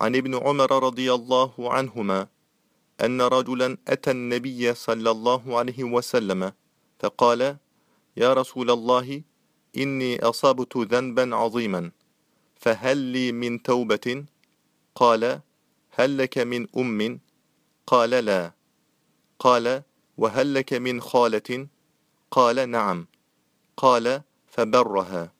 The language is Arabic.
عن ابن عمر رضي الله عنهما أن رجلا أتى النبي صلى الله عليه وسلم فقال يا رسول الله إني أصابت ذنبا عظيما فهل لي من توبة؟ قال هل لك من أم؟ قال لا قال وهل لك من خالة؟ قال نعم قال فبرها